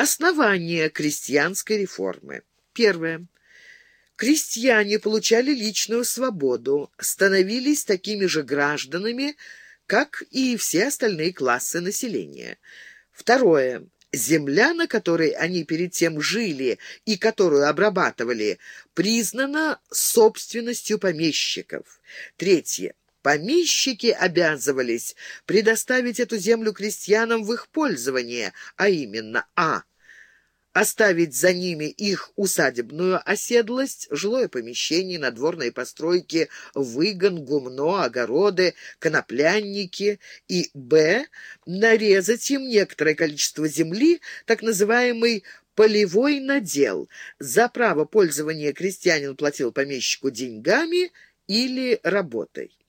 Основание крестьянской реформы. Первое. Крестьяне получали личную свободу, становились такими же гражданами, как и все остальные классы населения. Второе. Земля, на которой они перед тем жили и которую обрабатывали, признана собственностью помещиков. Третье. Помещики обязывались предоставить эту землю крестьянам в их пользование, а именно а оставить за ними их усадебную оседлость, жилое помещение, надворные постройки, выгон, гумно, огороды, коноплянники и б. нарезать им некоторое количество земли, так называемый полевой надел. За право пользования крестьянин платил помещику деньгами или работой.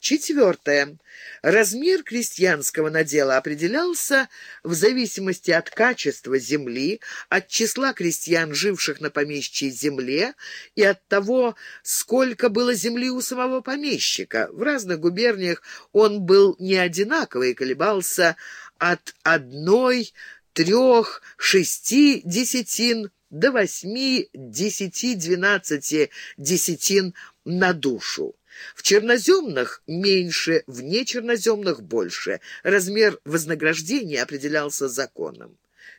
Четвертое. Размер крестьянского надела определялся в зависимости от качества земли, от числа крестьян, живших на помещичьей земле, и от того, сколько было земли у самого помещика. В разных губерниях он был не одинаковый и колебался от одной, трех, шести десятин до восьми, десяти, двенадцати десятин на душу. В черноземных меньше, в нечерноземных больше. Размер вознаграждения определялся законом.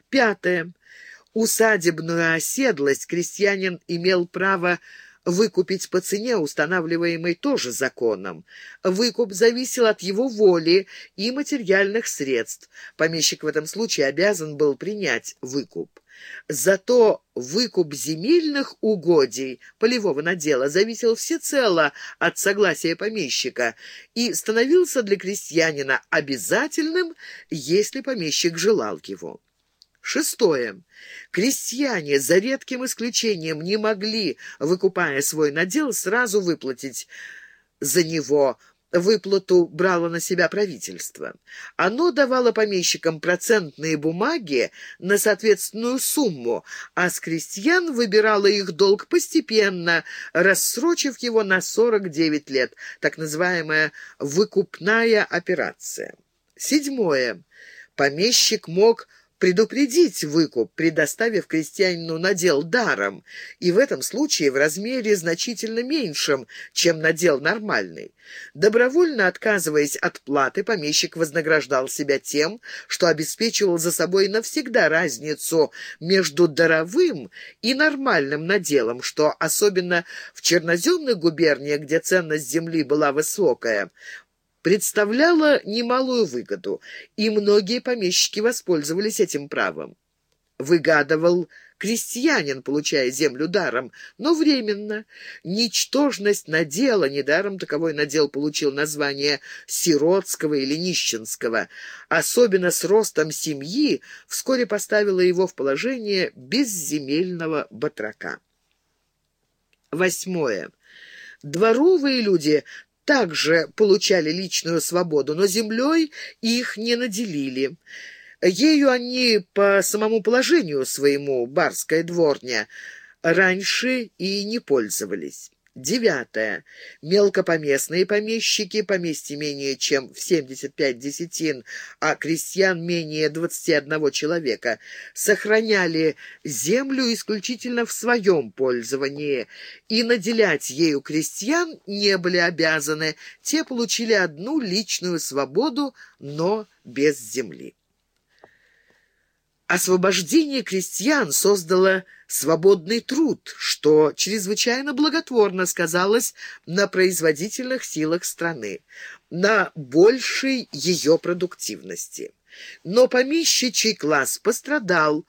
Пятое. Усадебную оседлость крестьянин имел право выкупить по цене, устанавливаемой тоже законом. Выкуп зависел от его воли и материальных средств. Помещик в этом случае обязан был принять выкуп. Зато выкуп земельных угодий полевого надела зависел всецело от согласия помещика и становился для крестьянина обязательным, если помещик желал его. Шестое. Крестьяне, за редким исключением, не могли, выкупая свой надел, сразу выплатить за него Выплату брало на себя правительство. Оно давало помещикам процентные бумаги на соответственную сумму, а с крестьян выбирало их долг постепенно, рассрочив его на 49 лет, так называемая «выкупная операция». Седьмое. Помещик мог предупредить выкуп, предоставив крестьянину надел даром, и в этом случае в размере значительно меньшем, чем надел нормальный. Добровольно отказываясь от платы, помещик вознаграждал себя тем, что обеспечивал за собой навсегда разницу между даровым и нормальным наделом, что особенно в черноземных губерниях, где ценность земли была высокая, представляла немалую выгоду, и многие помещики воспользовались этим правом. Выгадывал крестьянин, получая землю даром, но временно. Ничтожность надела, недаром таковой надел получил название сиротского или нищенского, особенно с ростом семьи, вскоре поставила его в положение безземельного батрака. Восьмое. Дворовые люди также получали личную свободу, но землей их не наделили. Ею они по самому положению своему, барская дворня, раньше и не пользовались. Девятое. Мелкопоместные помещики, поместье менее чем в 75 десятин, а крестьян менее 21 человека, сохраняли землю исключительно в своем пользовании, и наделять ею крестьян не были обязаны, те получили одну личную свободу, но без земли. Освобождение крестьян создало свободный труд, что чрезвычайно благотворно сказалось на производительных силах страны, на большей ее продуктивности. Но помещичий класс пострадал,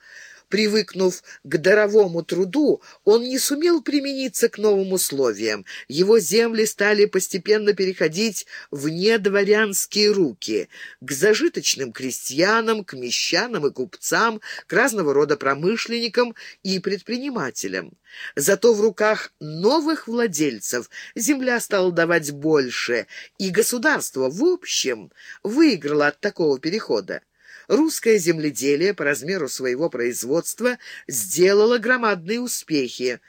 Привыкнув к даровому труду, он не сумел примениться к новым условиям. Его земли стали постепенно переходить в недворянские руки, к зажиточным крестьянам, к мещанам и купцам, к разного рода промышленникам и предпринимателям. Зато в руках новых владельцев земля стала давать больше, и государство в общем выиграло от такого перехода. Русское земледелие по размеру своего производства сделало громадные успехи.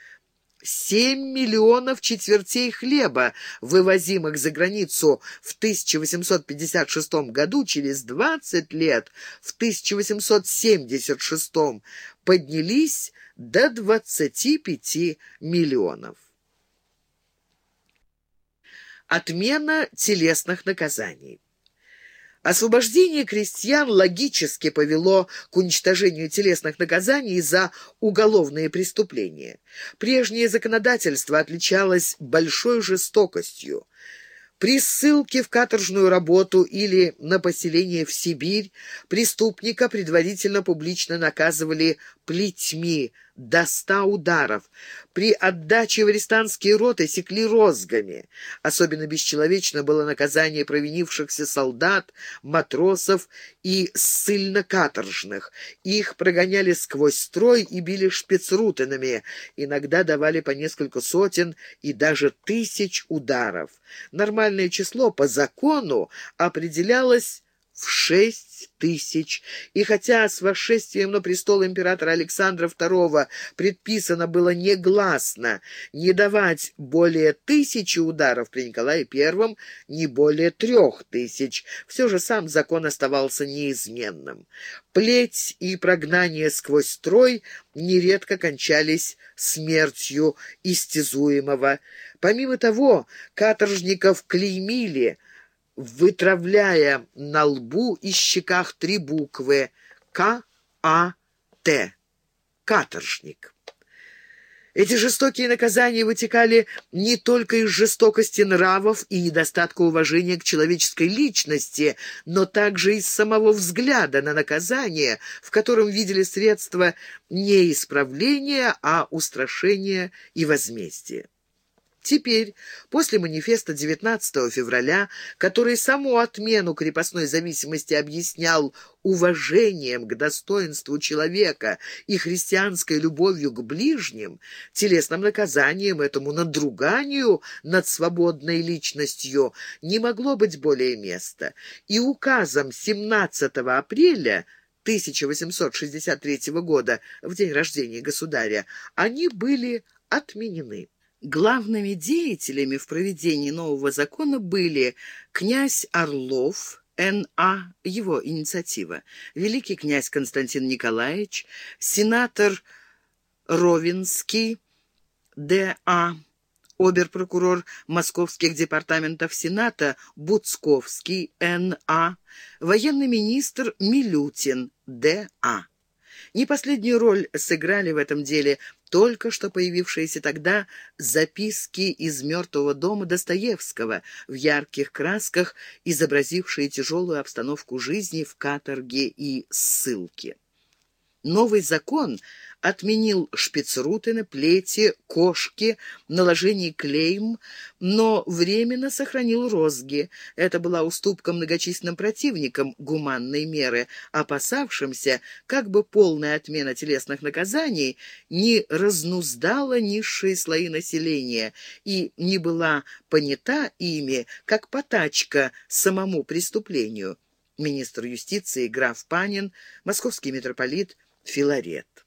7 миллионов четвертей хлеба, вывозимых за границу в 1856 году, через 20 лет, в 1876 поднялись до 25 миллионов. Отмена телесных наказаний. Освобождение крестьян логически повело к уничтожению телесных наказаний за уголовные преступления. Прежнее законодательство отличалось большой жестокостью. При ссылке в каторжную работу или на поселение в Сибирь преступника предварительно публично наказывали плетьми до ста ударов. При отдаче в арестантские роты секли розгами. Особенно бесчеловечно было наказание провинившихся солдат, матросов и ссыльно-каторжных. Их прогоняли сквозь строй и били шпицрутинами. Иногда давали по несколько сотен и даже тысяч ударов. Нормальное число по закону определялось в шесть тысяч. И хотя с восшествием на престол императора Александра II предписано было негласно не давать более тысячи ударов при Николае I, не более трех тысяч, все же сам закон оставался неизменным. Плеть и прогнание сквозь строй нередко кончались смертью истязуемого. Помимо того, каторжников клеймили – вытравляя на лбу и щеках три буквы К-А-Т. Каторжник. Эти жестокие наказания вытекали не только из жестокости нравов и недостатка уважения к человеческой личности, но также из самого взгляда на наказание, в котором видели средства не исправления, а устрашения и возмездия. Теперь, после манифеста 19 февраля, который саму отмену крепостной зависимости объяснял уважением к достоинству человека и христианской любовью к ближним, телесным наказанием этому надруганию над свободной личностью не могло быть более места. И указом 17 апреля 1863 года, в день рождения государя, они были отменены. Главными деятелями в проведении нового закона были князь Орлов, Н.А., его инициатива, великий князь Константин Николаевич, сенатор Ровинский, Д.А., оберпрокурор московских департаментов Сената Буцковский, Н.А., военный министр Милютин, Д.А. Не последнюю роль сыграли в этом деле только что появившиеся тогда записки из «Мертвого дома» Достоевского, в ярких красках изобразившие тяжелую обстановку жизни в каторге и ссылке. Новый закон отменил шпицрутены, плети, кошки, наложение клейм, но временно сохранил розги. Это была уступка многочисленным противникам гуманной меры, опасавшимся, как бы полная отмена телесных наказаний не разнуздала низшие слои населения и не была понята ими, как потачка самому преступлению. Министр юстиции граф Панин, московский митрополит Филарет.